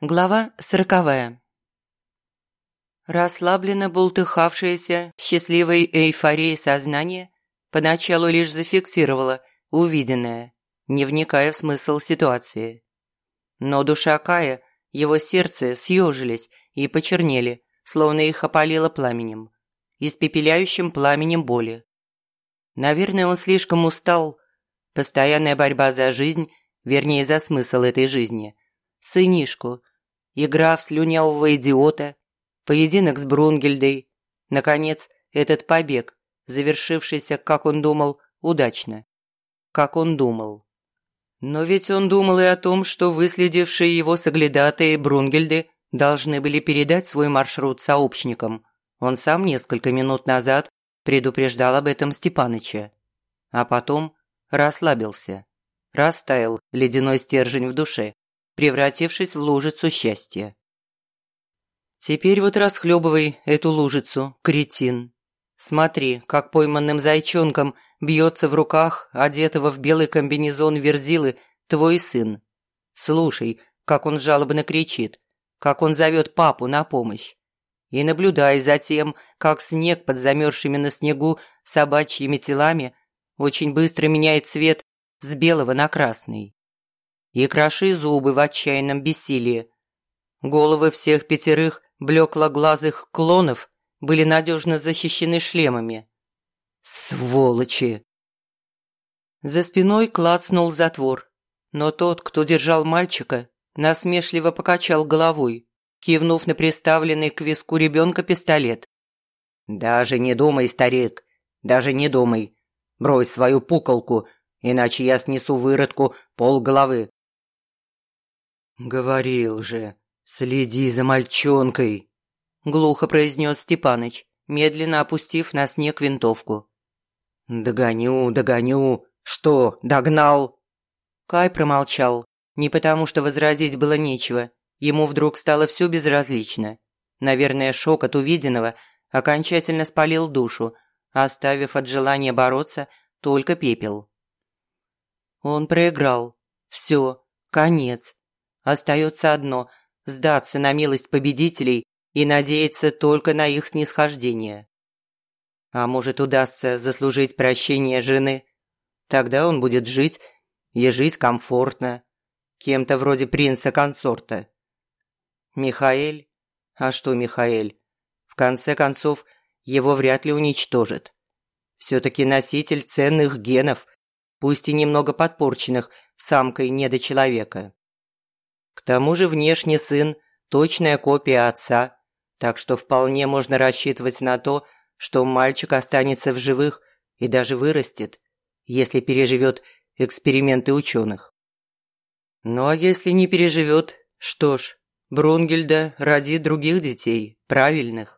Глава сороковая Расслабленно бултыхавшееся счастливой эйфорией сознание поначалу лишь зафиксировало увиденное, не вникая в смысл ситуации. Но душа Кая, его сердце съежились и почернели, словно их опалило пламенем, испепеляющим пламенем боли. Наверное, он слишком устал. Постоянная борьба за жизнь, вернее, за смысл этой жизни. Сынишку, игра в слюнявого идиота, поединок с Брунгельдой, наконец, этот побег, завершившийся, как он думал, удачно. Как он думал. Но ведь он думал и о том, что выследившие его соглядатые Брунгельды должны были передать свой маршрут сообщникам. Он сам несколько минут назад предупреждал об этом Степаныча. А потом расслабился. Растаял ледяной стержень в душе, превратившись в лужицу счастья. Теперь вот расхлебывай эту лужицу, кретин. Смотри, как пойманным зайчонком бьется в руках одетого в белый комбинезон верзилы твой сын. Слушай, как он жалобно кричит, как он зовет папу на помощь. И наблюдай за тем, как снег под замерзшими на снегу собачьими телами очень быстро меняет цвет с белого на красный. И кроши зубы в отчаянном бессилии. Головы всех пятерых блеклоглазых клонов были надежно защищены шлемами. Сволочи! За спиной клацнул затвор, но тот, кто держал мальчика, насмешливо покачал головой, кивнув на приставленный к виску ребенка пистолет. «Даже не думай, старик, даже не думай. Брось свою пуколку, иначе я снесу выродку пол головы». «Говорил же, следи за мальчонкой», – глухо произнес Степаныч, медленно опустив на снег винтовку. «Догоню, догоню. Что, догнал?» Кай промолчал, не потому что возразить было нечего. Ему вдруг стало все безразлично. Наверное, шок от увиденного окончательно спалил душу, оставив от желания бороться только пепел. Он проиграл. Все, конец. Остается одно – сдаться на милость победителей и надеяться только на их снисхождение. А может, удастся заслужить прощение жены. Тогда он будет жить и жить комфортно. Кем-то вроде принца-консорта. Михаэль? А что Михаэль? В конце концов, его вряд ли уничтожат. Все-таки носитель ценных генов, пусть и немного подпорченных самкой недочеловека. К тому же внешний сын – точная копия отца, так что вполне можно рассчитывать на то, что мальчик останется в живых и даже вырастет, если переживет эксперименты ученых. Ну а если не переживет, что ж, Брунгельда родит других детей, правильных.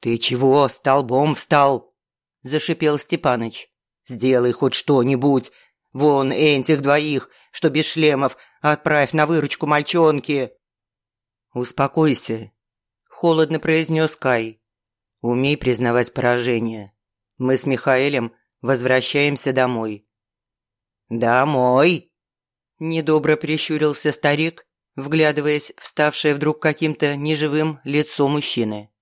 «Ты чего столбом встал?» – зашипел Степаныч. «Сделай хоть что-нибудь. Вон этих двоих, что без шлемов, отправь на выручку мальчонки». «Успокойся», – холодно произнес Кай. Умей признавать поражение. Мы с Михаэлем возвращаемся домой». «Домой?» Недобро прищурился старик, вглядываясь в ставшее вдруг каким-то неживым лицо мужчины.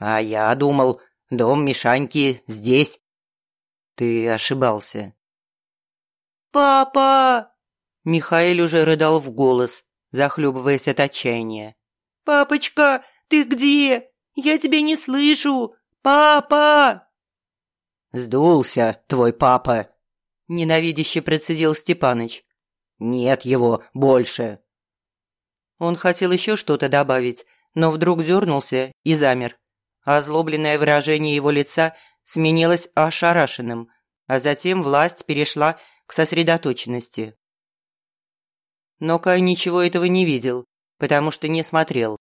«А я думал, дом Мишаньки здесь». «Ты ошибался». «Папа!» Михаил уже рыдал в голос, захлебываясь от отчаяния. «Папочка, ты где? Я тебя не слышу! Папа!» «Сдулся твой папа!» Ненавидяще процедил Степаныч. «Нет его больше!» Он хотел еще что-то добавить, но вдруг дернулся и замер. Озлобленное выражение его лица сменилось ошарашенным, а затем власть перешла к сосредоточенности. Но Кай ничего этого не видел, потому что не смотрел.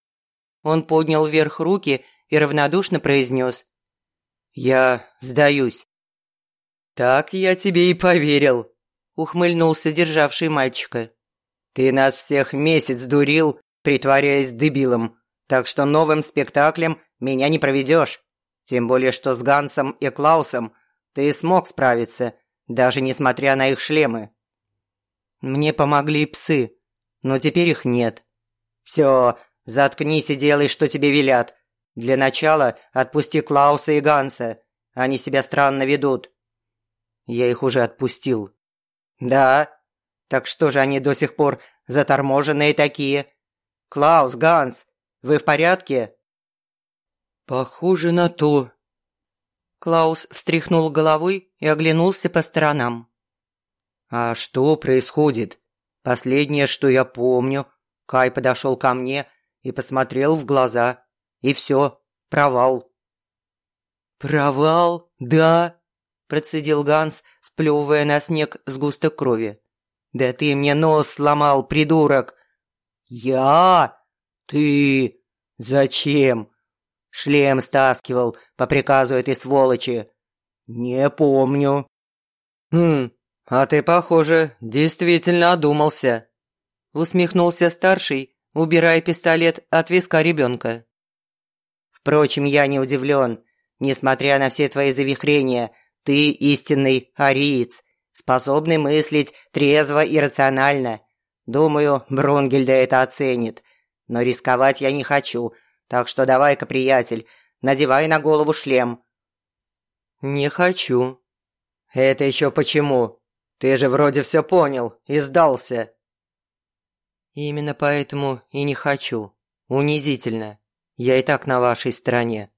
Он поднял вверх руки и равнодушно произнес. «Я сдаюсь». «Так я тебе и поверил», – ухмыльнулся державший мальчика. «Ты нас всех месяц дурил, притворяясь дебилом, так что новым спектаклем меня не проведешь. Тем более, что с Гансом и Клаусом ты смог справиться, даже несмотря на их шлемы. Мне помогли псы, но теперь их нет. Все, заткнись и делай, что тебе велят. Для начала отпусти Клауса и Ганса. Они себя странно ведут. Я их уже отпустил. Да? Так что же они до сих пор заторможенные такие? Клаус, Ганс, вы в порядке? Похоже на то. Клаус встряхнул головой и оглянулся по сторонам. А что происходит? Последнее, что я помню, Кай подошел ко мне и посмотрел в глаза. И все, провал. «Провал, да?» – процедил Ганс, сплевывая на снег сгусток крови. «Да ты мне нос сломал, придурок!» «Я? Ты? Зачем?» «Шлем стаскивал по приказу этой сволочи». «Не помню». «Хм, а ты, похоже, действительно одумался», – усмехнулся старший, убирая пистолет от виска ребенка. «Впрочем, я не удивлен. Несмотря на все твои завихрения, ты истинный ариец, способный мыслить трезво и рационально. Думаю, Брунгельда это оценит. Но рисковать я не хочу, так что давай-ка, приятель, надевай на голову шлем». «Не хочу». «Это еще почему? Ты же вроде все понял и сдался». «Именно поэтому и не хочу. Унизительно. Я и так на вашей стороне».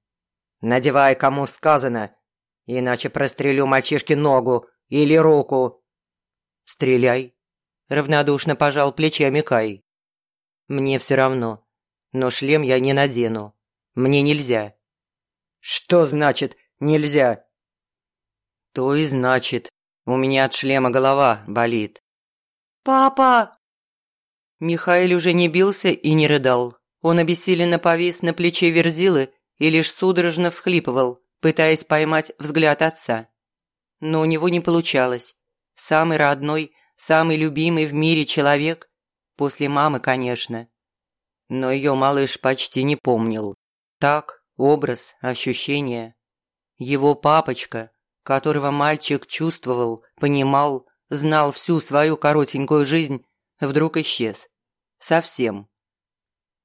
«Надевай, кому сказано, иначе прострелю мальчишке ногу или руку». «Стреляй», – равнодушно пожал плечами Кай. «Мне все равно, но шлем я не надену. Мне нельзя». «Что значит «нельзя»?» «То и значит. У меня от шлема голова болит». «Папа!» Михаил уже не бился и не рыдал. Он обессиленно повис на плече Верзилы и лишь судорожно всхлипывал, пытаясь поймать взгляд отца. Но у него не получалось. Самый родной, самый любимый в мире человек, после мамы, конечно. Но ее малыш почти не помнил. Так, образ, ощущение. Его папочка, которого мальчик чувствовал, понимал, знал всю свою коротенькую жизнь, вдруг исчез. Совсем.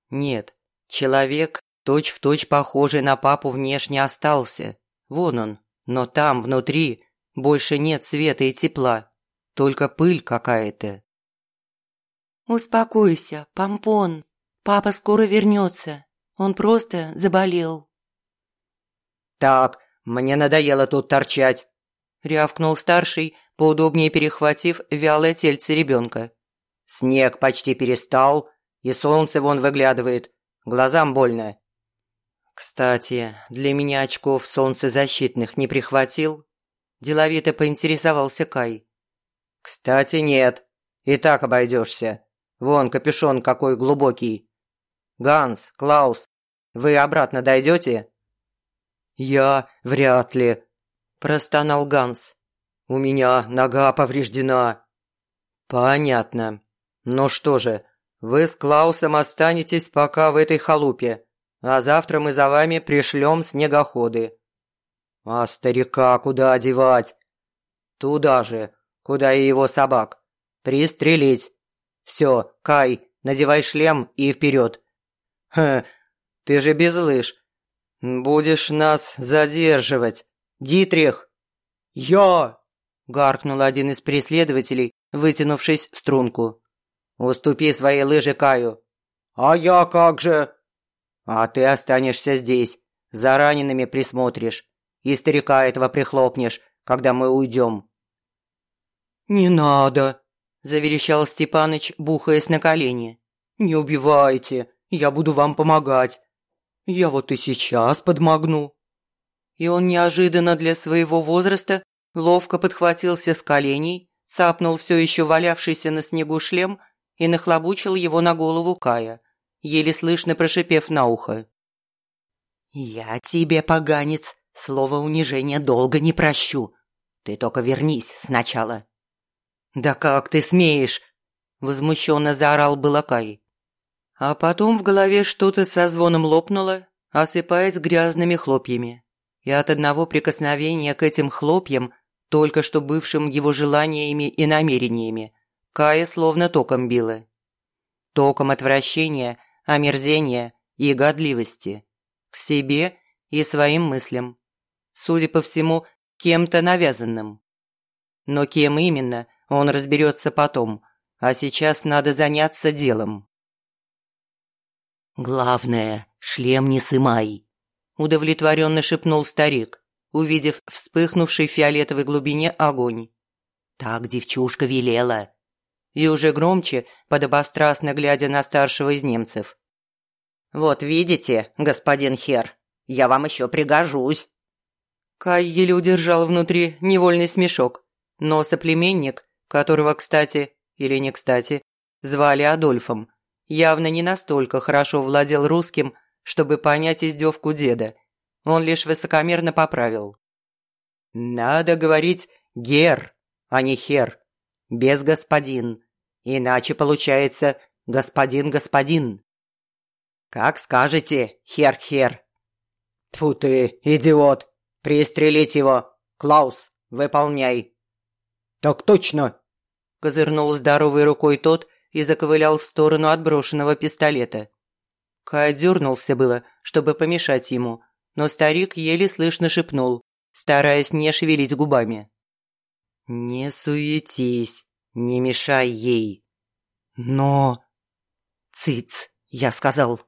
Нет, человек, точь-в-точь точь похожий на папу внешне остался. Вон он, но там, внутри, больше нет света и тепла, только пыль какая-то. «Успокойся, Помпон. Папа скоро вернется. Он просто заболел». «Так, мне надоело тут торчать», – рявкнул старший, поудобнее перехватив вялое тельце ребенка. «Снег почти перестал, и солнце вон выглядывает. Глазам больно». «Кстати, для меня очков солнцезащитных не прихватил?» Деловито поинтересовался Кай. «Кстати, нет. И так обойдешься. Вон капюшон какой глубокий. Ганс, Клаус, вы обратно дойдете?» «Я вряд ли», – простонал Ганс. «У меня нога повреждена». «Понятно. Ну что же, вы с Клаусом останетесь пока в этой халупе, а завтра мы за вами пришлем снегоходы. А старика куда одевать? Туда же, куда и его собак. Пристрелить. Все, Кай, надевай шлем и вперед. Хм, ты же без лыж. Будешь нас задерживать. Дитрих. Я! Гаркнул один из преследователей, вытянувшись в струнку. «Уступи свои лыжи Каю». «А я как же?» «А ты останешься здесь, за ранеными присмотришь, и старика этого прихлопнешь, когда мы уйдем». «Не надо», – заверещал Степаныч, бухаясь на колени. «Не убивайте, я буду вам помогать. Я вот и сейчас подмогну». И он неожиданно для своего возраста ловко подхватился с коленей, цапнул все еще валявшийся на снегу шлем и нахлобучил его на голову Кая, еле слышно прошипев на ухо. «Я тебе, поганец, слово унижения долго не прощу. Ты только вернись сначала». «Да как ты смеешь?» – возмущенно заорал было Кай. А потом в голове что-то со звоном лопнуло, осыпаясь грязными хлопьями. И от одного прикосновения к этим хлопьям только что бывшим его желаниями и намерениями, Кая словно током била. Током отвращения, омерзения и годливости. К себе и своим мыслям. Судя по всему, кем-то навязанным. Но кем именно, он разберется потом, а сейчас надо заняться делом. «Главное, шлем не сымай», – удовлетворенно шепнул старик, увидев вспыхнувший в фиолетовой глубине огонь. «Так девчушка велела». И уже громче, подобострастно глядя на старшего из немцев. «Вот видите, господин Хер, я вам еще пригожусь». Кай еле удержал внутри невольный смешок, но соплеменник, которого, кстати, или не кстати, звали Адольфом, явно не настолько хорошо владел русским, чтобы понять издевку деда. Он лишь высокомерно поправил. «Надо говорить «гер», а не «хер», без «господин», иначе получается «господин-господин». «Как скажете, хер-хер». «Тьфу ты, идиот! Пристрелить его! Клаус, выполняй!» «Так точно!» – козырнул здоровой рукой тот и заковылял в сторону отброшенного пистолета. Кай дернулся было, чтобы помешать ему, но старик еле слышно шепнул, стараясь не шевелить губами. «Не суетись, не мешай ей». «Но...» «Цыц, я сказал».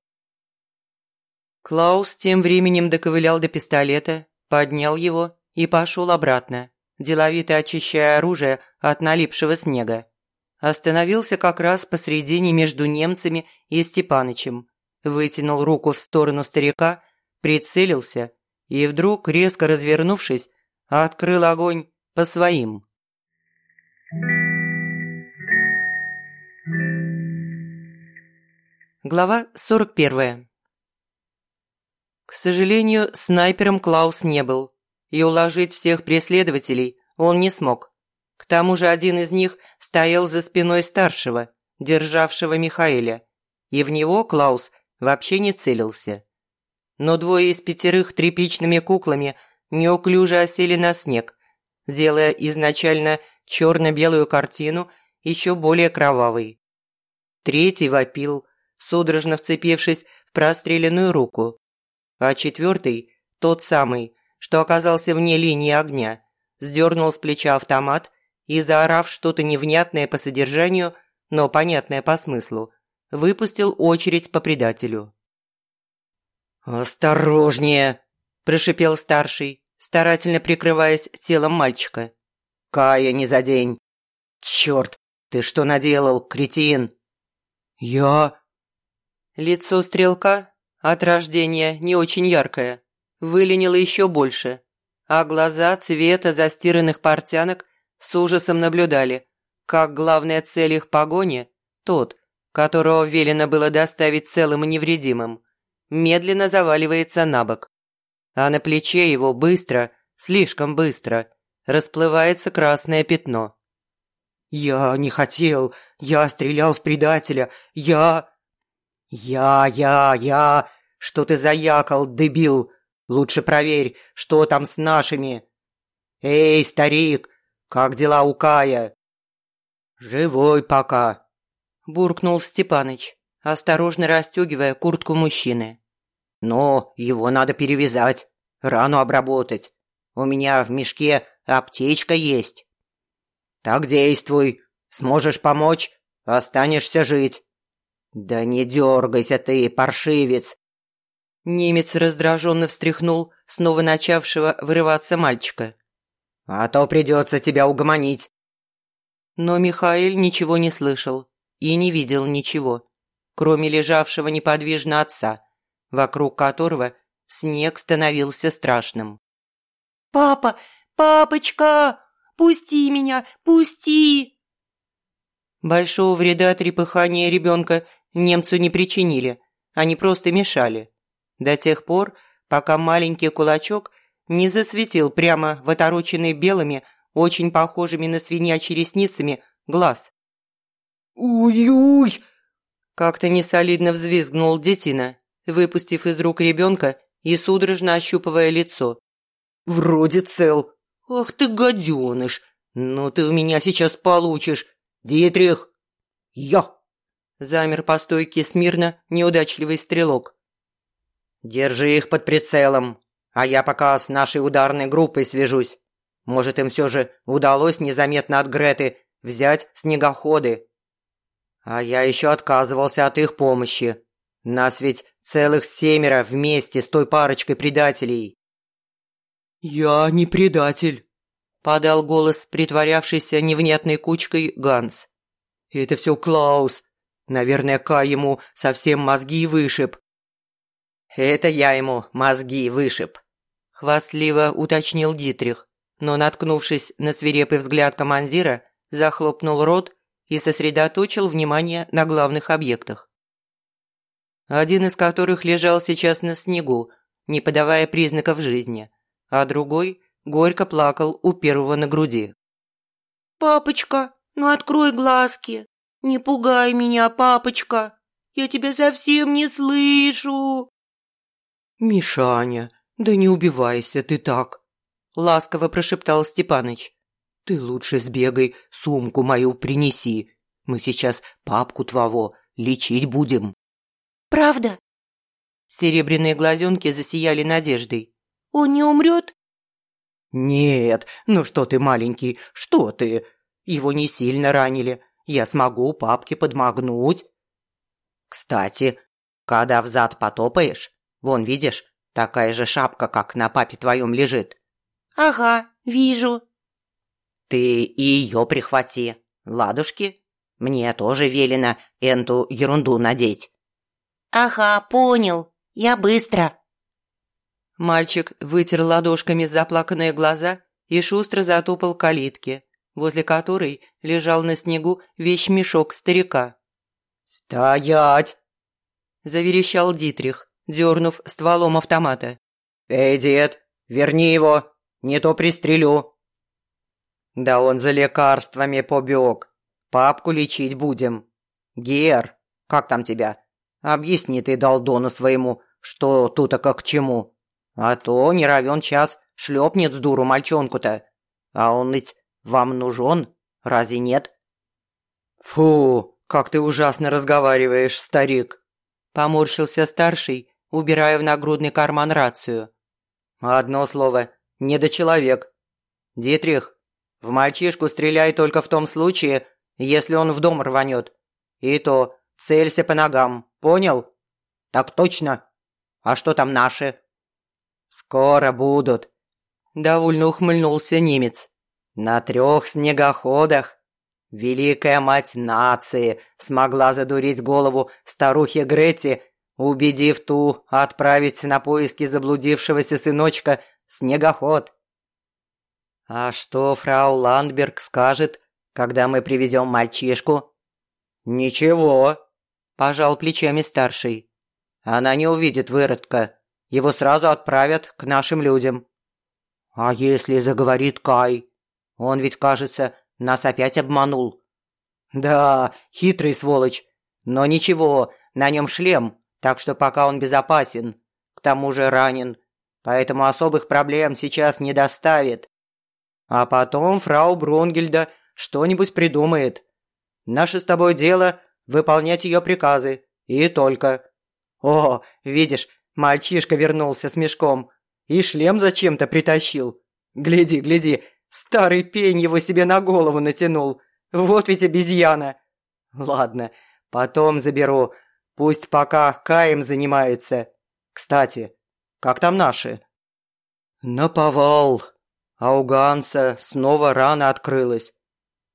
Клаус тем временем доковылял до пистолета, поднял его и пошел обратно, деловито очищая оружие от налипшего снега. Остановился как раз посредине между немцами и Степанычем, вытянул руку в сторону старика, прицелился и вдруг, резко развернувшись, открыл огонь по своим. Глава 41. К сожалению, снайпером Клаус не был, и уложить всех преследователей он не смог. К тому же один из них стоял за спиной старшего, державшего Михаэля, и в него Клаус вообще не целился. Но двое из пятерых тряпичными куклами неуклюже осели на снег, делая изначально черно-белую картину еще более кровавой. Третий вопил, судорожно вцепившись в простреленную руку. А четвертый, тот самый, что оказался вне линии огня, сдернул с плеча автомат и, заорав что-то невнятное по содержанию, но понятное по смыслу, выпустил очередь по предателю. «Осторожнее!» – прошипел старший, старательно прикрываясь телом мальчика. «Кая не за день!» «Черт, ты что наделал, кретин?» «Я...» Лицо стрелка, от рождения не очень яркое, выленило еще больше, а глаза цвета застиранных портянок с ужасом наблюдали, как главная цель их погони, тот, которого велено было доставить целым и невредимым, медленно заваливается на бок. А на плече его быстро, слишком быстро, расплывается красное пятно. «Я не хотел, я стрелял в предателя, я...» «Я, я, я... Что ты заякал, дебил? Лучше проверь, что там с нашими...» «Эй, старик, как дела у Кая?» «Живой пока», – буркнул Степаныч, осторожно расстегивая куртку мужчины. «Но его надо перевязать, рану обработать. У меня в мешке аптечка есть». «Так действуй. Сможешь помочь, останешься жить». «Да не дергайся ты, паршивец!» Немец раздраженно встряхнул снова начавшего вырываться мальчика а то придется тебя угомонить». Но Михаил ничего не слышал и не видел ничего, кроме лежавшего неподвижно отца, вокруг которого снег становился страшным. «Папа! Папочка! Пусти меня! Пусти!» Большого вреда трепыхания ребенка немцу не причинили, они просто мешали. До тех пор, пока маленький кулачок не засветил прямо в отороченный белыми, очень похожими на свинячьи ресницами, глаз. «Уй-уй!» Как-то несолидно взвизгнул детина, выпустив из рук ребенка и судорожно ощупывая лицо. «Вроде цел. «Ах ты, гаденыш! Ну ты у меня сейчас получишь! Дитрих!» «Я!» Замер по стойке смирно неудачливый стрелок. «Держи их под прицелом, а я пока с нашей ударной группой свяжусь. Может, им все же удалось незаметно от Греты взять снегоходы. А я еще отказывался от их помощи. Нас ведь целых семеро вместе с той парочкой предателей». «Я не предатель», – подал голос притворявшийся невнятной кучкой Ганс. «Это все Клаус. Наверное, Ка ему совсем мозги вышиб». «Это я ему мозги вышиб», – хвастливо уточнил Дитрих, но, наткнувшись на свирепый взгляд командира, захлопнул рот и сосредоточил внимание на главных объектах. Один из которых лежал сейчас на снегу, не подавая признаков жизни, а другой горько плакал у первого на груди. «Папочка, ну открой глазки! Не пугай меня, папочка! Я тебя совсем не слышу!» «Мишаня, да не убивайся ты так!» – ласково прошептал Степаныч. «Ты лучше сбегай, сумку мою принеси. Мы сейчас папку твоего лечить будем». «Правда?» Серебряные глазенки засияли надеждой. «Он не умрет?» «Нет, ну что ты, маленький, что ты? Его не сильно ранили. Я смогу папке подмогнуть». «Кстати, когда взад потопаешь, вон, видишь, такая же шапка, как на папе твоем лежит». «Ага, вижу». «Ты и ее прихвати, ладушки. Мне тоже велено эту ерунду надеть». «Ага, понял. Я быстро». Мальчик вытер ладошками заплаканные глаза и шустро затопал к калитке, возле которой лежал на снегу вещмешок старика. «Стоять!» – заверещал Дитрих, дернув стволом автомата. «Эй, дед, верни его, не то пристрелю!» «Да он за лекарствами побег. Папку лечить будем. Гер, как там тебя? Объясни ты долдону своему, что тут-то как к чему. А то не равен час шлепнет с дуру мальчонку-то. А он ведь вам нужен, разве нет?» «Фу, как ты ужасно разговариваешь, старик!» Поморщился старший, убирая в нагрудный карман рацию. «Одно слово, недочеловек. Дитрих, в мальчишку стреляй только в том случае, если он в дом рванет. И то целься по ногам, понял? Так точно. А что там наши? «Скоро будут», – довольно ухмыльнулся немец. «На трех снегоходах. Великая мать нации смогла задурить голову старухе Грети, убедив ту отправить на поиски заблудившегося сыночка снегоход. А что фрау Ландберг скажет, когда мы привезем мальчишку? Ничего, пожал плечами старший. Она не увидит выродка его сразу отправят к нашим людям. А если заговорит Кай? Он ведь, кажется, нас опять обманул. Да, хитрый сволочь. Но ничего, на нем шлем, так что пока он безопасен. К тому же ранен, поэтому особых проблем сейчас не доставит. А потом фрау Брунгельда что-нибудь придумает. Наше с тобой дело – выполнять ее приказы. И только. О, видишь, Мальчишка вернулся с мешком и шлем зачем-то притащил. Гляди, гляди, старый пень его себе на голову натянул. Вот ведь обезьяна. Ладно, потом заберу. Пусть пока Каем занимается. Кстати, как там наши? Наповал. А у Ганса снова рана открылась.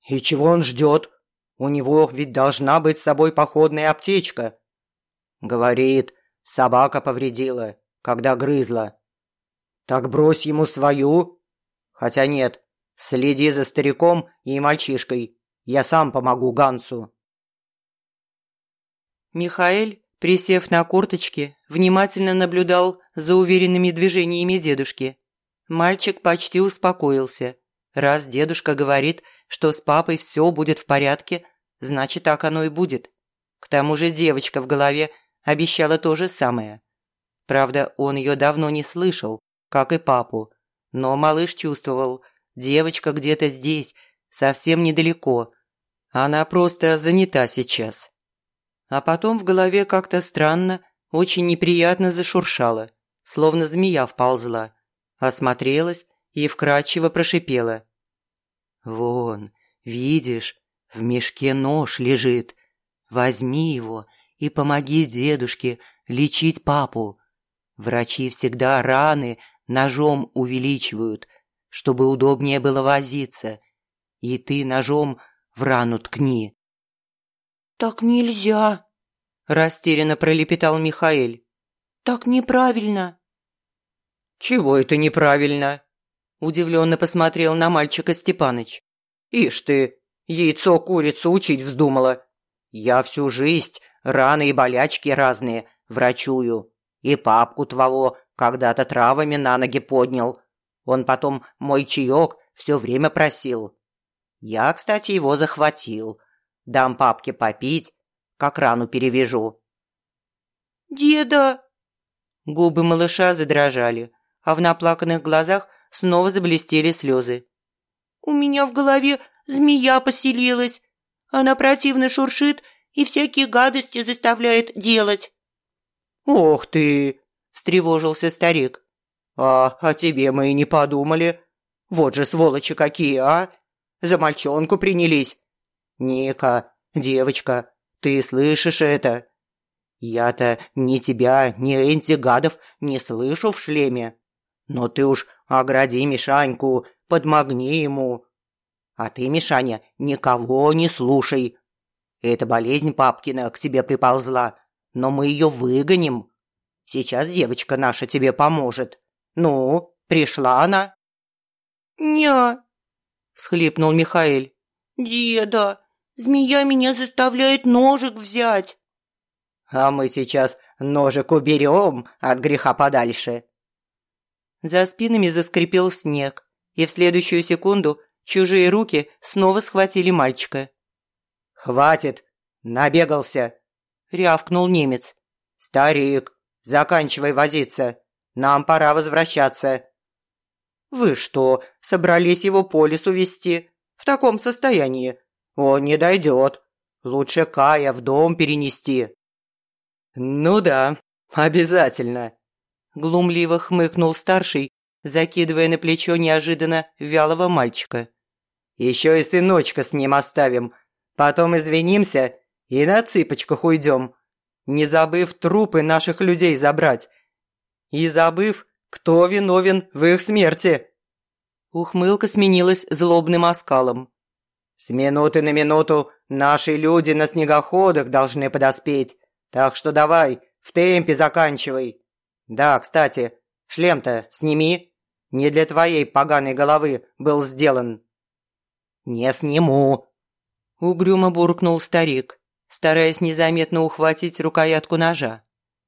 И чего он ждет? У него ведь должна быть с собой походная аптечка. Говорит, Собака повредила, когда грызла. Так брось ему свою. Хотя нет, следи за стариком и мальчишкой. Я сам помогу Гансу. Михаэль, присев на корточки, внимательно наблюдал за уверенными движениями дедушки. Мальчик почти успокоился. Раз дедушка говорит, что с папой все будет в порядке, значит, так оно и будет. К тому же девочка в голове обещала то же самое. Правда, он ее давно не слышал, как и папу, но малыш чувствовал, девочка где-то здесь, совсем недалеко. Она просто занята сейчас. А потом в голове как-то странно, очень неприятно зашуршало, словно змея вползла. Осмотрелась и вкрадчиво прошипела. «Вон, видишь, в мешке нож лежит. Возьми его и помоги дедушке лечить папу. Врачи всегда раны ножом увеличивают, чтобы удобнее было возиться. И ты ножом в рану ткни». «Так нельзя», – растерянно пролепетал Михаил. «Так неправильно». «Чего это неправильно?» – удивленно посмотрел на мальчика Степаныч. «Ишь ты, яйцо курицу учить вздумала. Я всю жизнь раны и болячки разные врачую. И папку твоего когда-то травами на ноги поднял. Он потом мой чаек все время просил. Я, кстати, его захватил. Дам папке попить, как рану перевяжу». «Деда!» Губы малыша задрожали, а в наплаканных глазах снова заблестели слезы. «У меня в голове змея поселилась. Она противно шуршит и всякие гадости заставляет делать». «Ох ты!» – встревожился старик. «А о тебе мы и не подумали. Вот же сволочи какие, а! За мальчонку принялись. Ника, девочка, ты слышишь это? Я-то ни тебя, ни Энти гадов не слышу в шлеме. Но ты уж огради Мишаньку, подмогни ему. А ты, Мишаня, никого не слушай. Эта болезнь папкина к тебе приползла, но мы ее выгоним. Сейчас девочка наша тебе поможет. Ну, пришла она?» «Ня!» – всхлипнул Михаил. «Деда, змея меня заставляет ножик взять». «А мы сейчас ножик уберем от греха подальше». За спинами заскрипел снег, и в следующую секунду чужие руки снова схватили мальчика. «Хватит! Набегался!» – рявкнул немец. «Старик, заканчивай возиться. Нам пора возвращаться». «Вы что, собрались его по лесу вести? В таком состоянии? Он не дойдет. Лучше Кая в дом перенести». «Ну да, обязательно», – глумливо хмыкнул старший, закидывая на плечо неожиданно вялого мальчика. «Еще и сыночка с ним оставим. Потом извинимся и на цыпочках уйдем, не забыв трупы наших людей забрать. И забыв, кто виновен в их смерти». Ухмылка сменилась злобным оскалом. «С минуты на минуту наши люди на снегоходах должны подоспеть, так что давай, в темпе заканчивай. Да, кстати, шлем-то сними, не для твоей поганой головы был сделан». «Не сниму», – угрюмо буркнул старик, стараясь незаметно ухватить рукоятку ножа.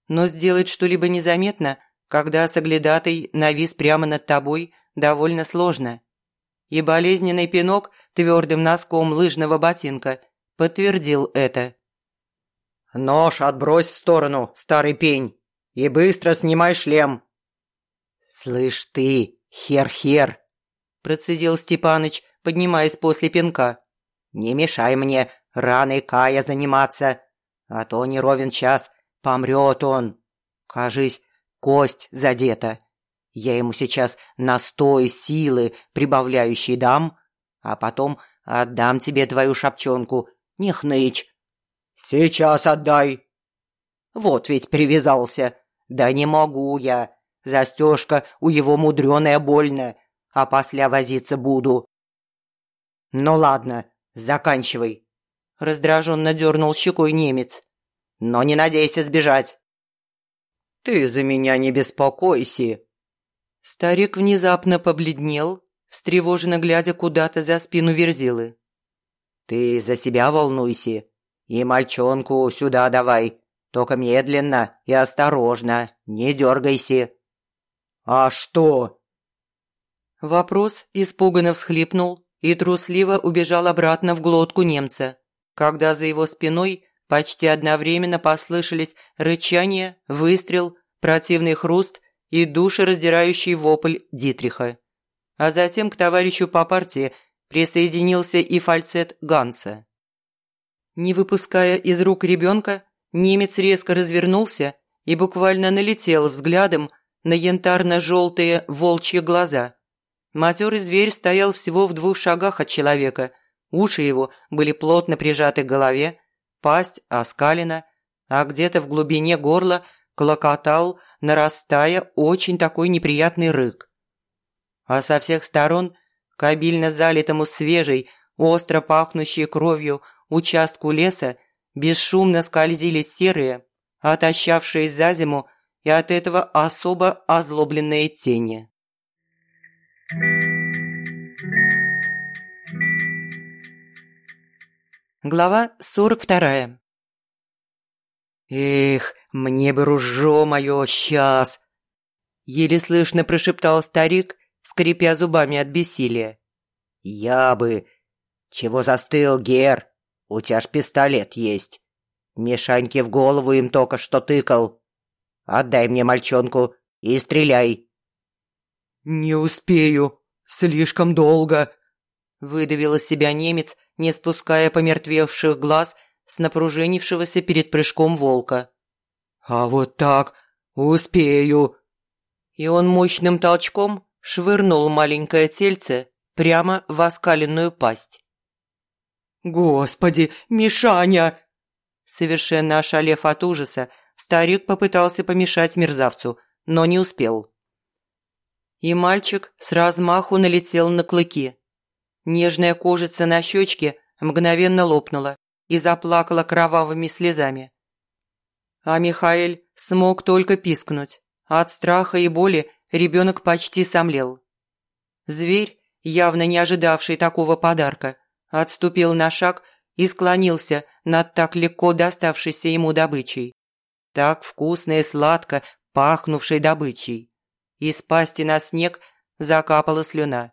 Но сделать что-либо незаметно, когда соглядатый навис прямо над тобой, довольно сложно. И болезненный пинок твердым носком лыжного ботинка подтвердил это. «Нож отбрось в сторону, старый пень, и быстро снимай шлем!» «Слышь ты, хер-хер!» – процедил Степаныч, поднимаясь после пинка. «Не мешай мне раной Кая заниматься, а то не ровен час помрет он. Кажись, кость задета. Я ему сейчас настой силы прибавляющий дам, а потом отдам тебе твою шапчонку, не хнычь, «Сейчас отдай!» «Вот ведь привязался. Да не могу я. Застежка у его мудреная больно, а после возиться буду». «Ну ладно, заканчивай», – раздраженно дернул щекой немец. «Но не надейся сбежать». «Ты за меня не беспокойся». Старик внезапно побледнел, встревоженно глядя куда-то за спину Верзилы. «Ты за себя волнуйся. И мальчонку сюда давай, только медленно и осторожно, не дергайся». «А что?» Вопрос испуганно всхлипнул и трусливо убежал обратно в глотку немца, когда за его спиной почти одновременно послышались рычание, выстрел, противный хруст и душераздирающий вопль Дитриха. А затем к товарищу по партии присоединился и фальцет Ганса. Не выпуская из рук ребенка, немец резко развернулся и буквально налетел взглядом на янтарно-желтые волчьи глаза. Матерый зверь стоял всего в двух шагах от человека. Уши его были плотно прижаты к голове, пасть оскалена, а где-то в глубине горла клокотал, нарастая, очень такой неприятный рык. А со всех сторон к обильно залитому свежей, остро пахнущей кровью участку леса бесшумно скользили серые, отощавшие за зиму и от этого особо озлобленные тени. Глава 42 «Эх, мне бы ружо мое сейчас!» Еле слышно прошептал старик, скрипя зубами от бессилия. «Я бы... Чего застыл, Гер? У тебя ж пистолет есть. Мишаньке в голову им только что тыкал. Отдай мне мальчонку и стреляй». «Не успею. Слишком долго», – выдавил из себя немец, не спуская помертвевших глаз с напружинившегося перед прыжком волка. «А вот так успею!» И он мощным толчком швырнул маленькое тельце прямо в оскаленную пасть. «Господи, Мишаня!» Совершенно ошалев от ужаса, старик попытался помешать мерзавцу, но не успел. И мальчик с размаху налетел на клыки. Нежная кожица на щечке мгновенно лопнула и заплакала кровавыми слезами. А Михаэль смог только пискнуть. От страха и боли ребенок почти сомлел. Зверь, явно не ожидавший такого подарка, отступил на шаг и склонился над так легко доставшейся ему добычей. Так вкусно и сладко пахнувшей добычей. Из пасти на снег закапала слюна.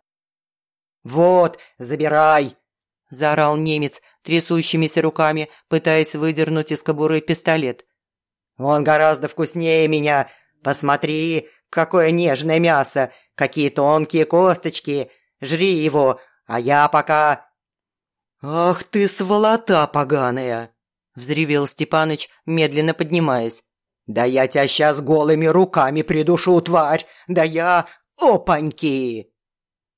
«Вот, забирай!» – заорал немец трясущимися руками, пытаясь выдернуть из кобуры пистолет. «Он гораздо вкуснее меня. Посмотри, какое нежное мясо, какие тонкие косточки. Жри его, а я пока...» «Ах ты, сволота поганая!» – взревел Степаныч, медленно поднимаясь. «Да я тебя сейчас голыми руками придушу, тварь! Да я... Опаньки!»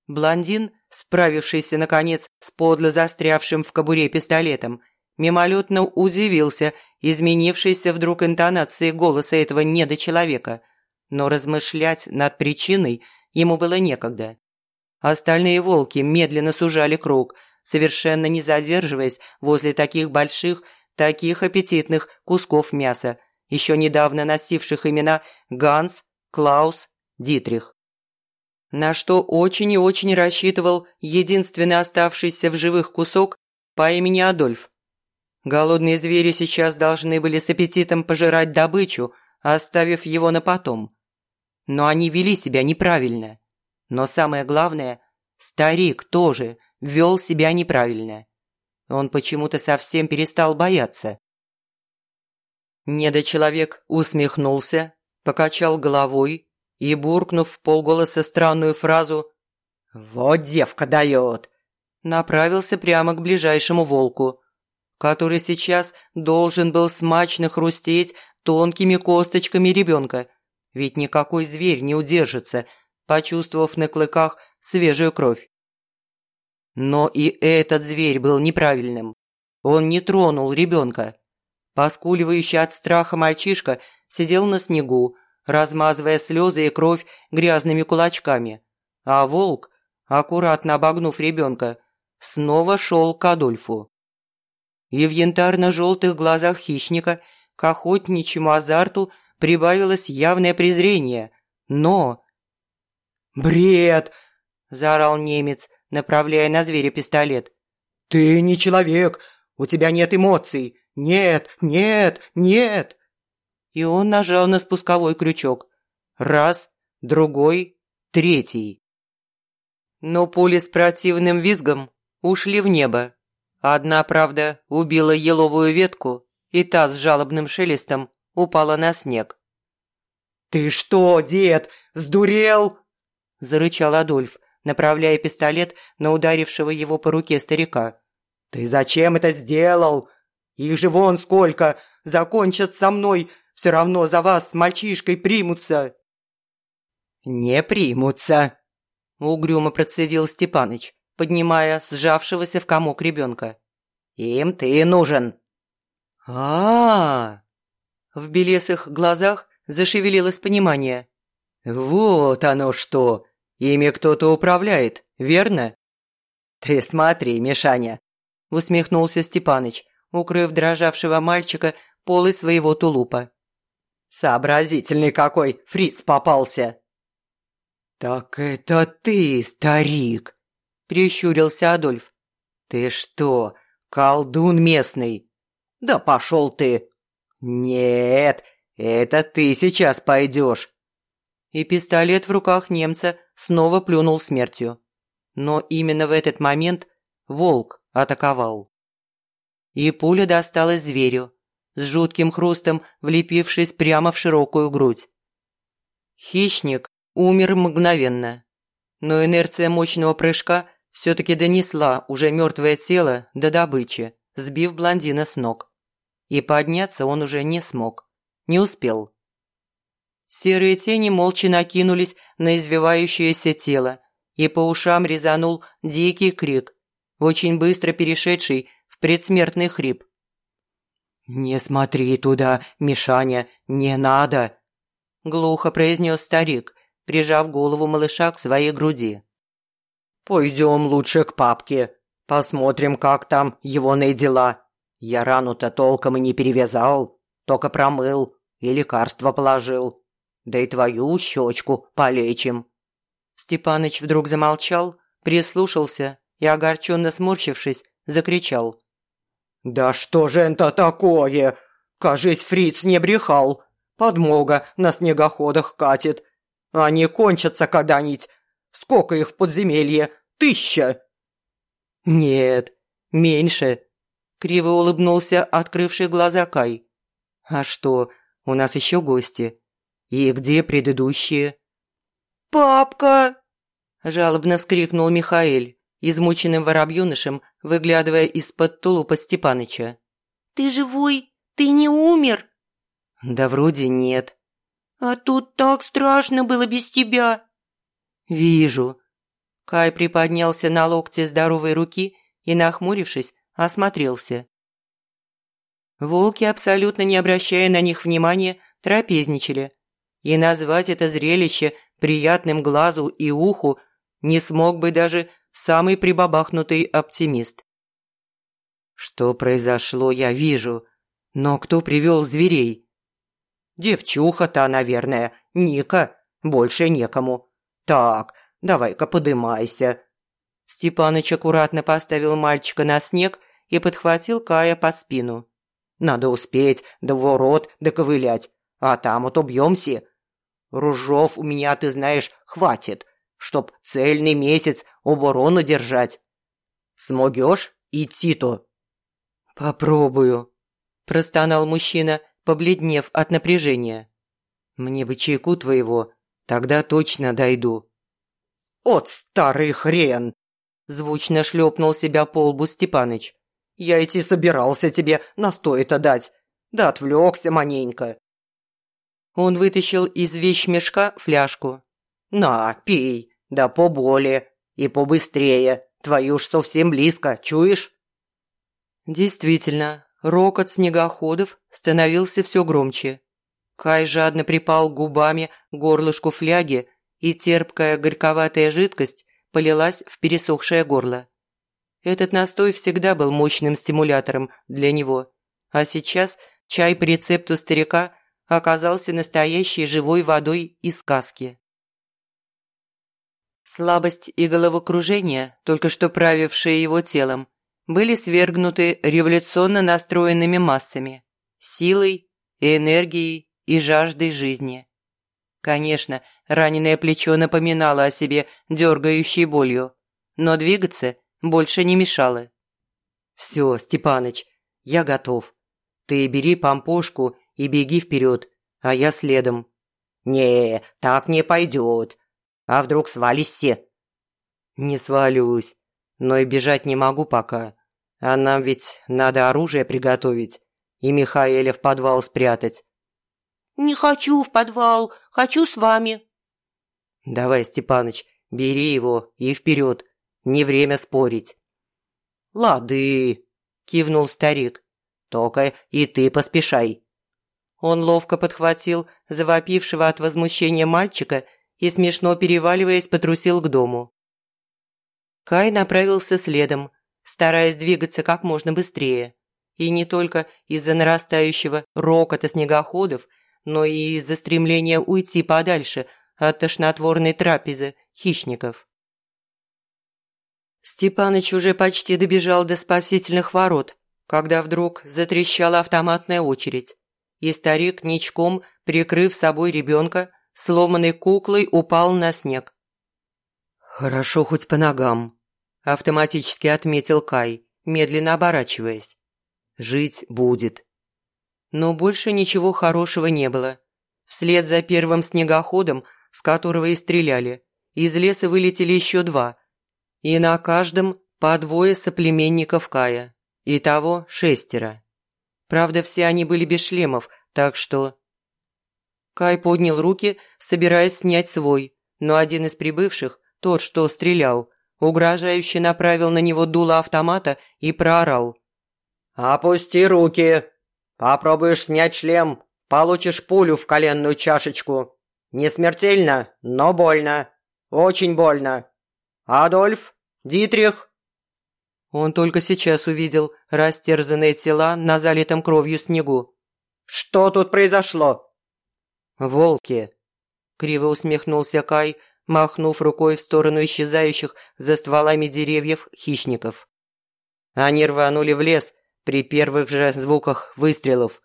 Блондин, справившийся, наконец, с подло застрявшим в кобуре пистолетом, мимолетно удивился изменившейся вдруг интонации голоса этого недочеловека, но размышлять над причиной ему было некогда. Остальные волки медленно сужали круг, совершенно не задерживаясь возле таких больших, таких аппетитных кусков мяса, еще недавно носивших имена Ганс, Клаус, Дитрих. На что очень и очень рассчитывал единственный оставшийся в живых кусок по имени Адольф. Голодные звери сейчас должны были с аппетитом пожирать добычу, оставив его на потом. Но они вели себя неправильно. Но самое главное, старик тоже вел себя неправильно. Он почему-то совсем перестал бояться. Недочеловек усмехнулся, покачал головой и, буркнув в полголоса странную фразу «Вот девка дает!», направился прямо к ближайшему волку, который сейчас должен был смачно хрустеть тонкими косточками ребенка, ведь никакой зверь не удержится, почувствовав на клыках свежую кровь. Но и этот зверь был неправильным. Он не тронул ребенка, Поскуливающий от страха мальчишка сидел на снегу, размазывая слезы и кровь грязными кулачками. А волк, аккуратно обогнув ребенка, снова шел к Адольфу. И в янтарно-желтых глазах хищника к охотничьему азарту прибавилось явное презрение. Но... «Бред!» – заорал немец, направляя на зверя пистолет. «Ты не человек! У тебя нет эмоций! «Нет, нет, нет!» И он нажал на спусковой крючок. Раз, другой, третий. Но пули с противным визгом ушли в небо. Одна, правда, убила еловую ветку, и та с жалобным шелестом упала на снег. «Ты что, дед, сдурел?» – зарычал Адольф, направляя пистолет на ударившего его по руке старика. «Ты зачем это сделал? Их же вон сколько! Закончат со мной! Все равно за вас с мальчишкой примутся!» «Не примутся!» – угрюмо процедил Степаныч, поднимая сжавшегося в комок ребенка. «Им ты нужен!» а, -а, -а В белесых глазах зашевелилось понимание. «Вот оно что! Ими кто-то управляет, верно?» «Ты смотри, Мишаня!» – усмехнулся Степаныч, укрыв дрожавшего мальчика полы своего тулупа. «Сообразительный какой фриц попался!» «Так это ты, старик!» – прищурился Адольф. «Ты что, колдун местный?» «Да пошел ты!» «Нет, это ты сейчас пойдешь!» И пистолет в руках немца снова плюнул смертью. Но именно в этот момент волк атаковал. И пуля досталась зверю, с жутким хрустом влепившись прямо в широкую грудь. Хищник умер мгновенно, но инерция мощного прыжка все-таки донесла уже мертвое тело до добычи, сбив блондина с ног. И подняться он уже не смог, не успел. Серые тени молча накинулись на извивающееся тело, и по ушам резанул дикий крик, очень быстро перешедший в предсмертный хрип. «Не смотри туда, Мишаня, не надо!» Глухо произнес старик, прижав голову малыша к своей груди. «Пойдем лучше к папке, посмотрим, как там его дела. Я рану-то толком и не перевязал, только промыл и лекарство положил. Да и твою щечку полечим». Степаныч вдруг замолчал, прислушался и, огорченно сморщившись, закричал. «Да что же это такое? Кажись, фриц не брехал. Подмога на снегоходах катит. Они кончатся когда-нибудь. Сколько их в подземелье? Тысяча!» «Нет, меньше», – криво улыбнулся открывший глаза Кай. «А что, у нас еще гости? И где предыдущие?» «Папка!» – жалобно вскрикнул Михаэль измученным воробьёнышем, выглядывая из-под тулупа Степаныча. «Ты живой? Ты не умер?» «Да вроде нет». «А тут так страшно было без тебя». «Вижу». Кай приподнялся на локте здоровой руки и, нахмурившись, осмотрелся. Волки, абсолютно не обращая на них внимания, трапезничали. И назвать это зрелище приятным глазу и уху не смог бы даже самый прибабахнутый оптимист. Что произошло, я вижу. Но кто привел зверей? Девчуха-то, наверное, Ника. Больше некому. Так, давай-ка подымайся. Степаныч аккуратно поставил мальчика на снег и подхватил Кая под спину. Надо успеть до ворот доковылять, а там отобьемся. Ружов у меня, ты знаешь, хватит чтоб цельный месяц оборону держать. Смогешь идти-то?» «Попробую», – простонал мужчина, побледнев от напряжения. «Мне бы чайку твоего, тогда точно дойду». «От старый хрен!» – звучно шлепнул себя по лбу Степаныч. «Я идти собирался тебе настой-то дать, да отвлекся маненько». Он вытащил из вещмешка фляжку, «На, пей, да поболее и побыстрее, твою ж совсем близко, чуешь?» Действительно, рокот снегоходов становился все громче. Кай жадно припал губами горлышку фляги, и терпкая горьковатая жидкость полилась в пересохшее горло. Этот настой всегда был мощным стимулятором для него, а сейчас чай по рецепту старика оказался настоящей живой водой из сказки. Слабость и головокружение, только что правившие его телом, были свергнуты революционно настроенными массами, силой, энергией и жаждой жизни. Конечно, раненое плечо напоминало о себе дергающей болью, но двигаться больше не мешало. «Все, Степаныч, я готов. Ты бери помпошку и беги вперед, а я следом». «Не, так не пойдет. А вдруг свались все?» Не свалюсь, но и бежать не могу пока. А нам ведь надо оружие приготовить и Михаэля в подвал спрятать. «Не хочу в подвал, хочу с вами». «Давай, Степаныч, бери его и вперед, не время спорить». «Лады», – кивнул старик. «Только и ты поспешай». Он ловко подхватил завопившего от возмущения мальчика и, смешно переваливаясь, потрусил к дому. Кай направился следом, стараясь двигаться как можно быстрее. И не только из-за нарастающего рокота снегоходов, но и из-за стремления уйти подальше от тошнотворной трапезы хищников. Степаныч уже почти добежал до спасительных ворот, когда вдруг затрещала автоматная очередь, и старик, ничком, прикрыв собой ребенка, сломанной куклой упал на снег. «Хорошо хоть по ногам», – автоматически отметил Кай, медленно оборачиваясь. «Жить будет». Но больше ничего хорошего не было. Вслед за первым снегоходом, с которого и стреляли, из леса вылетели еще два. И на каждом по двое соплеменников Кая. Итого шестеро. Правда, все они были без шлемов, так что... Кай поднял руки, собираясь снять свой, но один из прибывших, тот, что стрелял, угрожающе направил на него дуло автомата и проорал. «Опусти руки!» Попробуешь снять шлем, получишь пулю в коленную чашечку. Не смертельно, но больно. Очень больно. Адольф? Дитрих?» Он только сейчас увидел растерзанные тела на залитом кровью снегу. «Что тут произошло?» «Волки!» – криво усмехнулся Кай, махнув рукой в сторону исчезающих за стволами деревьев хищников. Они рванули в лес при первых же звуках выстрелов.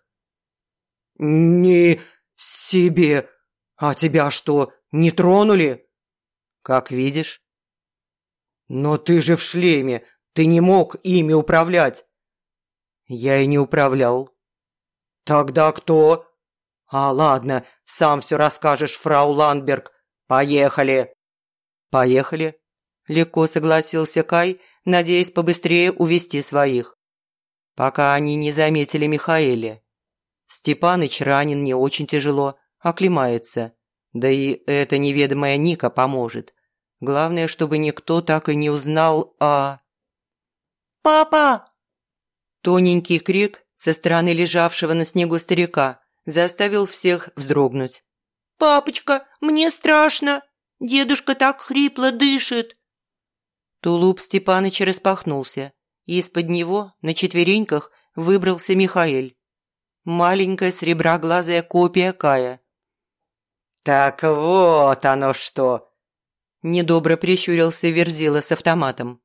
«Не себе! А тебя что, не тронули?» «Как видишь». «Но ты же в шлеме, ты не мог ими управлять». «Я и не управлял». «Тогда кто?» «А ладно, сам все расскажешь, фрау Ландберг. Поехали!» «Поехали!» – легко согласился Кай, надеясь побыстрее увести своих пока они не заметили Михаэля. Степаныч ранен не очень тяжело, оклемается. Да и эта неведомая Ника поможет. Главное, чтобы никто так и не узнал о... «Папа!» Тоненький крик со стороны лежавшего на снегу старика заставил всех вздрогнуть. «Папочка, мне страшно! Дедушка так хрипло дышит!» Тулуп Степаныча распахнулся и из-под него на четвереньках выбрался Михаэль. Маленькая среброглазая копия Кая. «Так вот оно что!» Недобро прищурился Верзила с автоматом.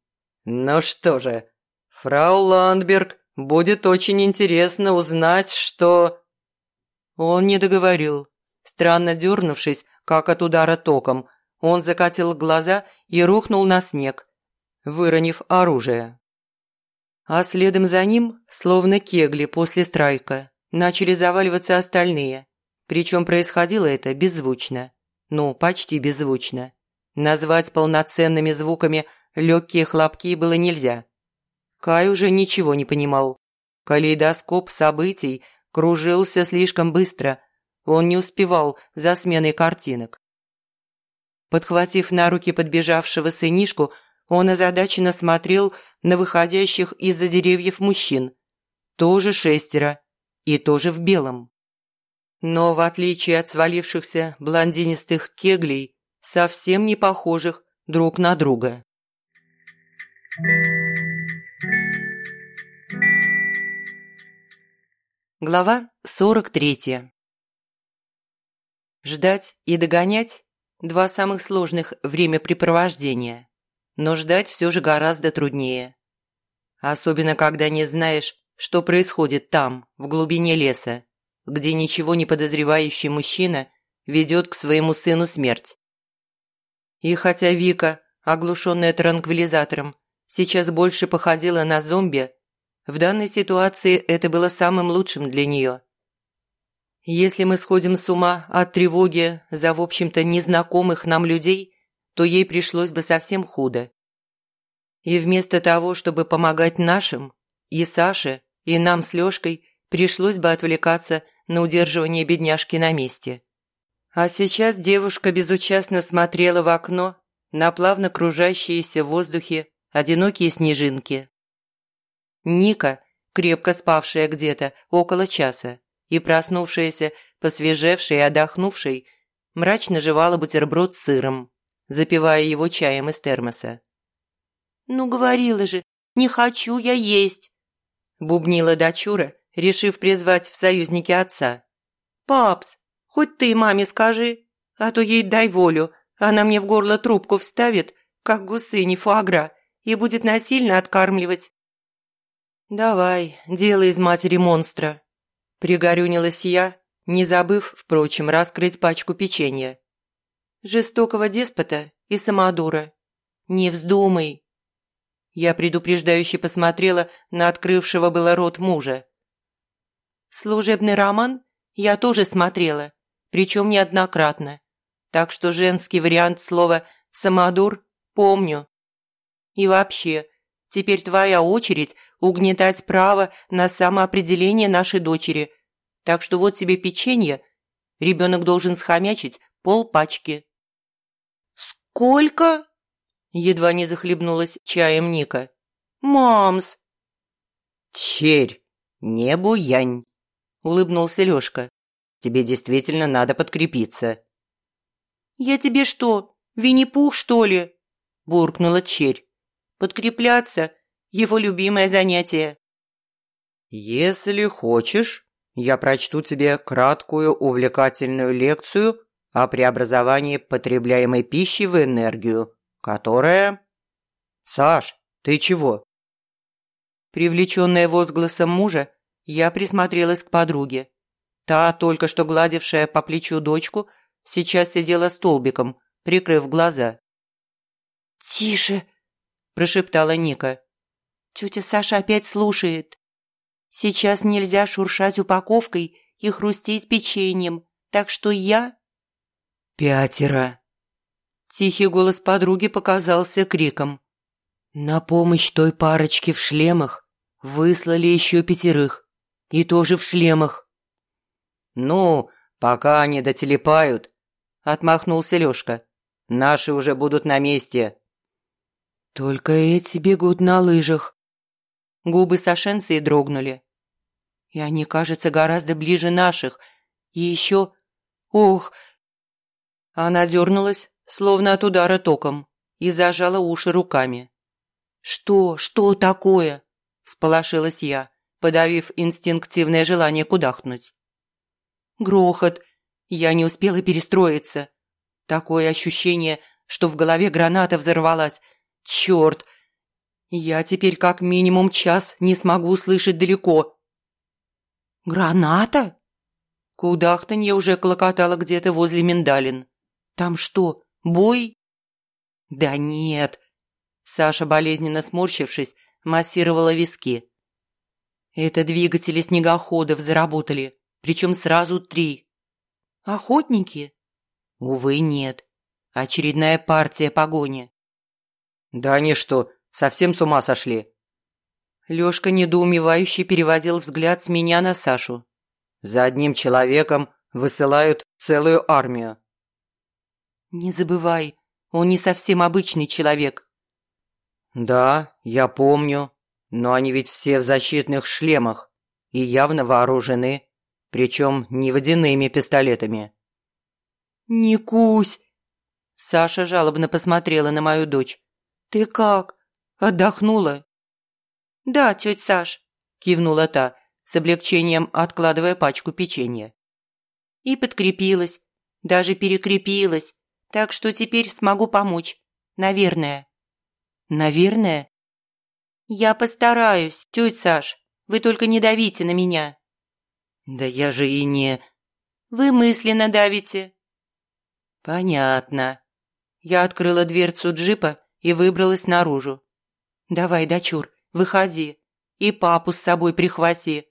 «Ну что же, фрау Ландберг, будет очень интересно узнать, что...» Он не договорил. Странно дернувшись, как от удара током, он закатил глаза и рухнул на снег, выронив оружие. А следом за ним, словно кегли после страйка, начали заваливаться остальные. Причем происходило это беззвучно. Ну, почти беззвучно. Назвать полноценными звуками легкие хлопки было нельзя. Кай уже ничего не понимал. Калейдоскоп событий кружился слишком быстро. Он не успевал за сменой картинок. Подхватив на руки подбежавшего сынишку, он озадаченно смотрел на выходящих из-за деревьев мужчин. Тоже шестеро и тоже в белом. Но в отличие от свалившихся блондинистых кеглей, совсем не похожих друг на друга. Глава 43 Ждать и догонять – два самых сложных времяпрепровождения но ждать все же гораздо труднее. Особенно, когда не знаешь, что происходит там, в глубине леса, где ничего не подозревающий мужчина ведет к своему сыну смерть. И хотя Вика, оглушенная транквилизатором, сейчас больше походила на зомби, в данной ситуации это было самым лучшим для нее. Если мы сходим с ума от тревоги за, в общем-то, незнакомых нам людей – то ей пришлось бы совсем худо. И вместо того, чтобы помогать нашим, и Саше, и нам с Лёшкой пришлось бы отвлекаться на удерживание бедняжки на месте. А сейчас девушка безучастно смотрела в окно на плавно кружащиеся в воздухе одинокие снежинки. Ника, крепко спавшая где-то около часа и проснувшаяся, посвежевшая и отдохнувшей, мрачно жевала бутерброд с сыром, запивая его чаем из термоса. «Ну, говорила же, не хочу я есть!» Бубнила дочура, решив призвать в союзники отца. «Папс, хоть ты маме скажи, а то ей дай волю, она мне в горло трубку вставит, как гусыни фуагра, и будет насильно откармливать». «Давай, делай из матери монстра», – пригорюнилась я, не забыв, впрочем, раскрыть пачку печенья. «Жестокого деспота и самодура. Не вздумай!» Я предупреждающе посмотрела на открывшего было рот мужа. «Служебный роман я тоже смотрела, причем неоднократно, так что женский вариант слова «самодур» помню. И вообще, теперь твоя очередь угнетать право на самоопределение нашей дочери – так что вот тебе печенье. Ребенок должен схомячить пол пачки». «Сколько?» Едва не захлебнулась чаем Ника. «Мамс!» «Черь, не буянь!» Улыбнулся Лёшка. «Тебе действительно надо подкрепиться». «Я тебе что, Винни-Пух, что ли?» Буркнула Черь. «Подкрепляться – его любимое занятие». «Если хочешь, я прочту тебе краткую увлекательную лекцию о преобразовании потребляемой пищи в энергию, которая... Саш, ты чего? Привлеченная возгласом мужа, я присмотрелась к подруге. Та, только что гладившая по плечу дочку, сейчас сидела столбиком, прикрыв глаза. «Тише!» – прошептала Ника. «Тетя Саша опять слушает». Сейчас нельзя шуршать упаковкой и хрустеть печеньем, так что я...» «Пятеро!» Тихий голос подруги показался криком. «На помощь той парочке в шлемах выслали еще пятерых. И тоже в шлемах». «Ну, пока они дотелепают», – отмахнулся Лёшка. «Наши уже будут на месте». «Только эти бегут на лыжах». Губы Сашенции дрогнули и они, кажется, гораздо ближе наших. И еще... Ох!» Она дернулась, словно от удара током, и зажала уши руками. «Что? Что такое?» – всполошилась я, подавив инстинктивное желание кудахнуть. Грохот. Я не успела перестроиться. Такое ощущение, что в голове граната взорвалась. Черт! Я теперь как минимум час не смогу слышать далеко. «Граната?» Кудахтанье уже клокотало где-то возле миндалин. «Там что, бой?» «Да нет!» Саша, болезненно сморщившись, массировала виски. «Это двигатели снегоходов заработали, причем сразу три». «Охотники?» «Увы, нет. Очередная партия погони». «Да они что, совсем с ума сошли?» Лёшка недоумевающе переводил взгляд с меня на Сашу. «За одним человеком высылают целую армию». «Не забывай, он не совсем обычный человек». «Да, я помню, но они ведь все в защитных шлемах и явно вооружены, причем не водяными пистолетами». «Не кусь!» Саша жалобно посмотрела на мою дочь. «Ты как? Отдохнула?» «Да, тетя Саш», – кивнула та, с облегчением откладывая пачку печенья. «И подкрепилась, даже перекрепилась, так что теперь смогу помочь. Наверное». «Наверное?» «Я постараюсь, тетя Саш. Вы только не давите на меня». «Да я же и не...» «Вы мысленно давите». «Понятно». Я открыла дверцу джипа и выбралась наружу. «Давай, дочур, Выходи. И папу с собой прихвати».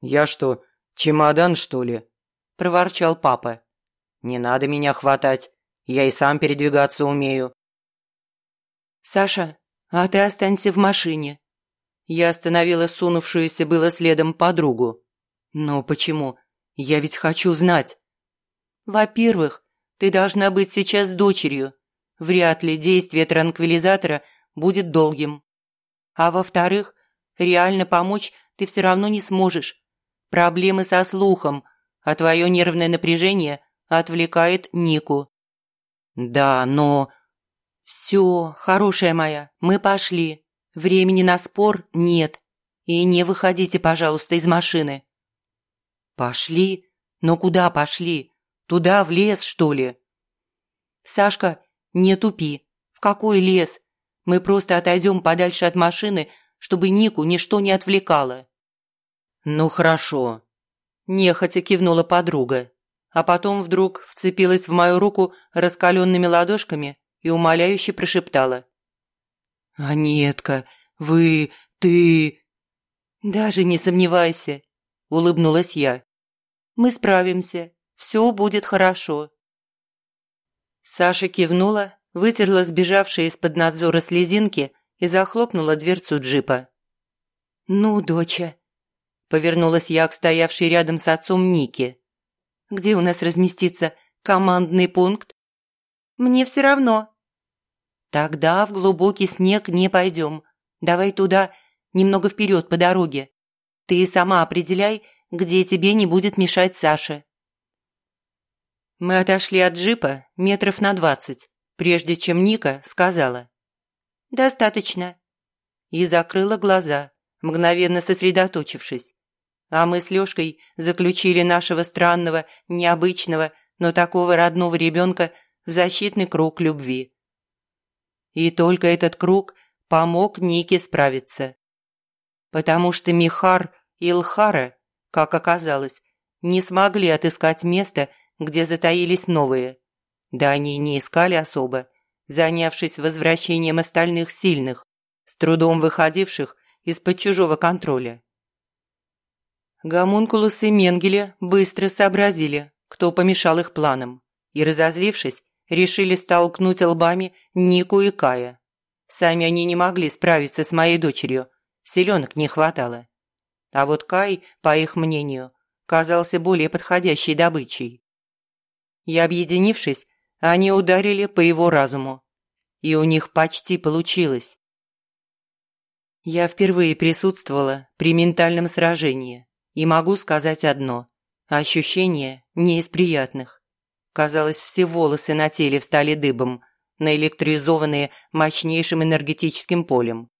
«Я что, чемодан, что ли?» – проворчал папа. «Не надо меня хватать. Я и сам передвигаться умею». «Саша, а ты останься в машине». Я остановила сунувшуюся было следом подругу. «Но почему? Я ведь хочу знать». «Во-первых, ты должна быть сейчас дочерью. Вряд ли действие транквилизатора будет долгим. А во-вторых, реально помочь ты все равно не сможешь. Проблемы со слухом, а твое нервное напряжение отвлекает Нику». «Да, но...» «Все, хорошая моя, мы пошли. Времени на спор нет. И не выходите, пожалуйста, из машины». «Пошли? Но куда пошли? Туда, в лес, что ли?» «Сашка, не тупи. В какой лес? Мы просто отойдем подальше от машины, чтобы Нику ничто не отвлекало». «Ну хорошо», – нехотя кивнула подруга, а потом вдруг вцепилась в мою руку раскаленными ладошками и умоляюще прошептала. «Анетка, вы... ты...» «Даже не сомневайся», – улыбнулась я. «Мы справимся. Все будет хорошо». Саша кивнула, вытерла сбежавшие из-под надзора слезинки и захлопнула дверцу джипа. «Ну, доча», – повернулась я к стоявшей рядом с отцом Нике. «Где у нас разместится командный пункт?» «Мне все равно», Тогда в глубокий снег не пойдем. Давай туда, немного вперед по дороге. Ты сама определяй, где тебе не будет мешать Саша. Мы отошли от джипа метров на двадцать, прежде чем Ника сказала. «Достаточно». И закрыла глаза, мгновенно сосредоточившись. А мы с Лёшкой заключили нашего странного, необычного, но такого родного ребенка в защитный круг любви. И только этот круг помог Нике справиться. Потому что Михар и Илхара, как оказалось, не смогли отыскать место, где затаились новые. Да они не искали особо, занявшись возвращением остальных сильных, с трудом выходивших из-под чужого контроля. Гомункулусы Менгеля быстро сообразили, кто помешал их планам, и, разозлившись, решили столкнуть лбами Нику и Кая. Сами они не могли справиться с моей дочерью, селенок не хватало. А вот Кай, по их мнению, казался более подходящей добычей. И объединившись, они ударили по его разуму. И у них почти получилось. Я впервые присутствовала при ментальном сражении и могу сказать одно – ощущение не из приятных. Казалось, все волосы на теле встали дыбом, наэлектризованные мощнейшим энергетическим полем.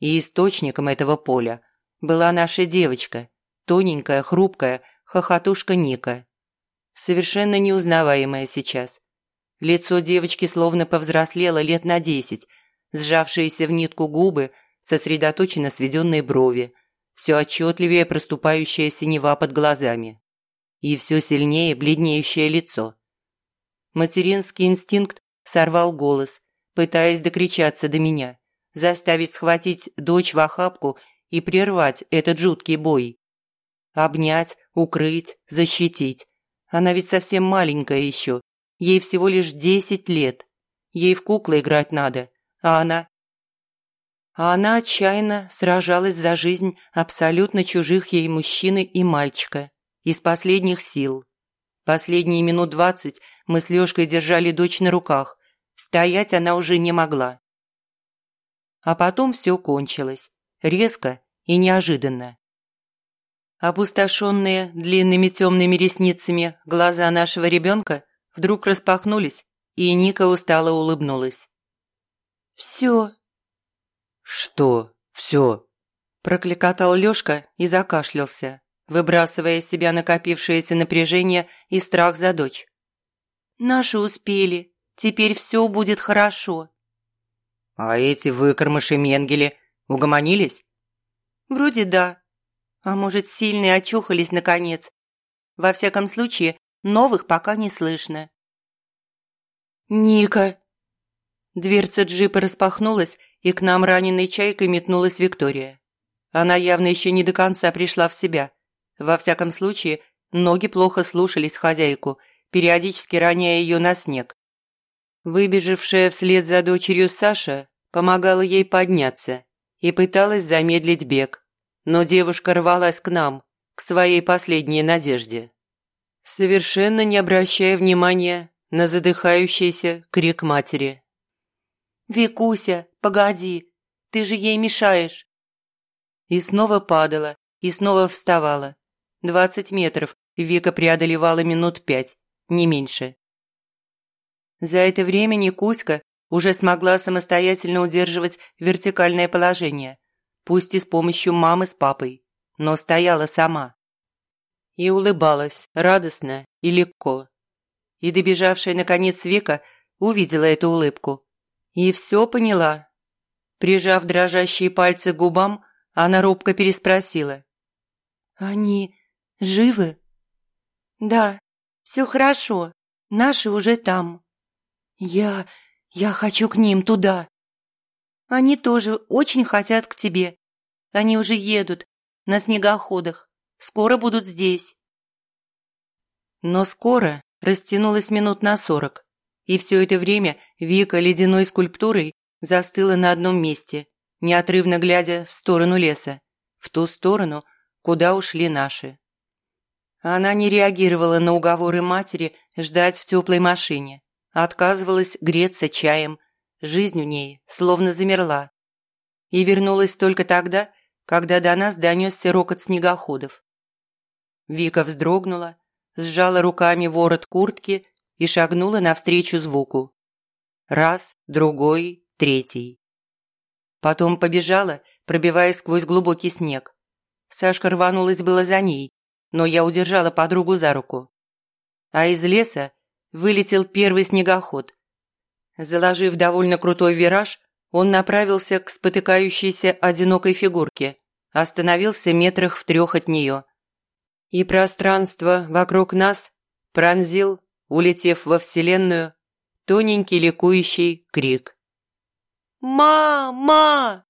И источником этого поля была наша девочка, тоненькая, хрупкая, хохотушка Ника. Совершенно неузнаваемая сейчас. Лицо девочки словно повзрослело лет на десять, сжавшиеся в нитку губы, сосредоточенно сведенные брови, все отчетливее проступающая синева под глазами и все сильнее бледнеющее лицо. Материнский инстинкт сорвал голос, пытаясь докричаться до меня, заставить схватить дочь в охапку и прервать этот жуткий бой. Обнять, укрыть, защитить. Она ведь совсем маленькая еще, ей всего лишь десять лет. Ей в куклы играть надо, а она... А она отчаянно сражалась за жизнь абсолютно чужих ей мужчины и мальчика из последних сил. Последние минут двадцать мы с Лёшкой держали дочь на руках. Стоять она уже не могла. А потом все кончилось. Резко и неожиданно. Опустошенные длинными темными ресницами глаза нашего ребенка вдруг распахнулись, и Ника устало улыбнулась. «Все». «Что все?» – прокликотал Лёшка и закашлялся выбрасывая из себя накопившееся напряжение и страх за дочь. «Наши успели. Теперь все будет хорошо». «А эти выкормыши Менгели угомонились?» «Вроде да. А может, сильные очухались наконец. Во всяком случае, новых пока не слышно». «Ника!» Дверца джипа распахнулась, и к нам раненой чайкой метнулась Виктория. Она явно еще не до конца пришла в себя – во всяком случае, ноги плохо слушались хозяйку, периодически роняя ее на снег. Выбежавшая вслед за дочерью Саша помогала ей подняться и пыталась замедлить бег, но девушка рвалась к нам, к своей последней надежде. Совершенно не обращая внимания на задыхающийся крик матери. «Викуся, погоди, ты же ей мешаешь!» И снова падала, и снова вставала. Двадцать метров Вика преодолевала минут пять, не меньше. За это время Никуська уже смогла самостоятельно удерживать вертикальное положение, пусть и с помощью мамы с папой, но стояла сама. И улыбалась радостно и легко. И добежавшая наконец Вика увидела эту улыбку. И все поняла. Прижав дрожащие пальцы к губам, она робко переспросила. «Они живы?» «Да, все хорошо. Наши уже там». «Я... я хочу к ним туда». «Они тоже очень хотят к тебе. Они уже едут на снегоходах. Скоро будут здесь». Но скоро растянулось минут на сорок, и все это время Вика ледяной скульптурой застыла на одном месте, неотрывно глядя в сторону леса, в ту сторону, куда ушли наши. Она не реагировала на уговоры матери ждать в теплой машине, отказывалась греться чаем, жизнь в ней словно замерла. И вернулась только тогда, когда до нас донесся рокот снегоходов. Вика вздрогнула, сжала руками ворот куртки и шагнула навстречу звуку. Раз, другой, третий. Потом побежала, пробиваясь сквозь глубокий снег. Сашка рванулась было за ней, но я удержала подругу за руку. А из леса вылетел первый снегоход. Заложив довольно крутой вираж, он направился к спотыкающейся одинокой фигурке, остановился метрах в трех от нее. И пространство вокруг нас пронзил, улетев во Вселенную, тоненький ликующий крик. «Мама!»